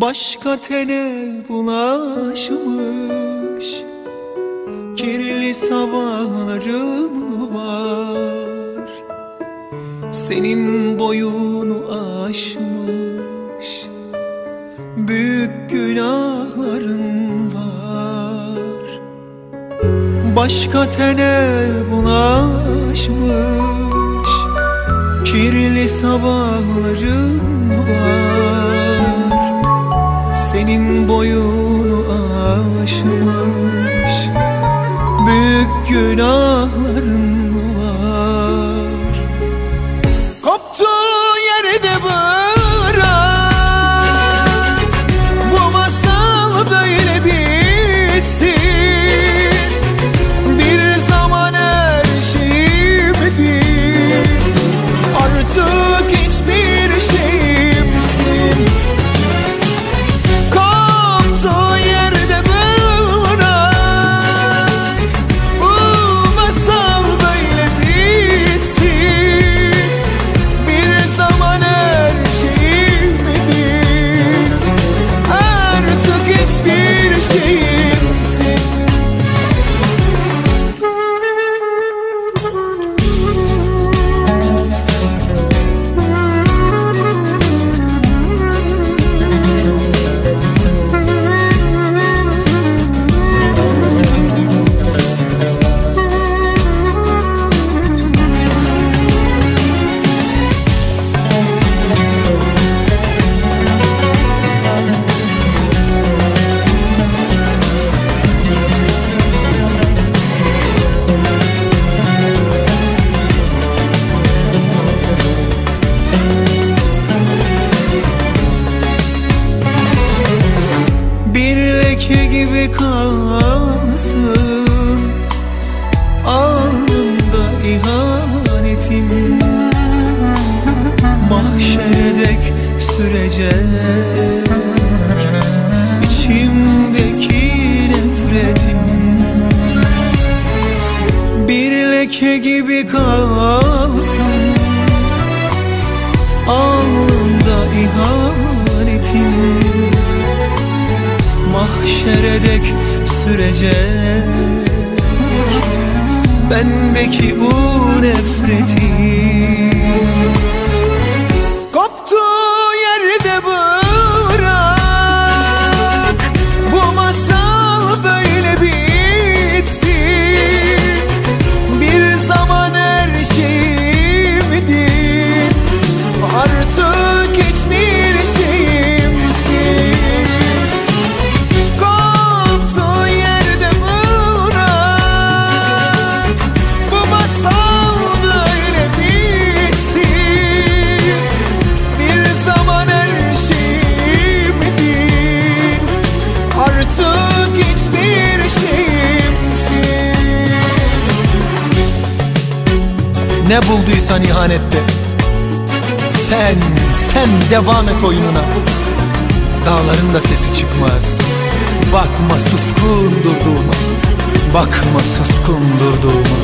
Başka tene bulaşmış. Kirli sabahların var? Senin boyunu aşmış. Büyük günahların var. Başka tene bulaşmış. Kirli sabahların var Büyük leke gibi kalsın. Alnımda ihanetim. Mahşere dek sürecek. İçimdeki nefretim. Bir leke gibi kalsın mahşere dek sürecek. Bendeki bu nefreti Ne bulduysan ihanette Sen, sen devam et oyununa. Dağların da sesi çıkmaz. Bakma suskun durduğuma Bakma suskun durduğuma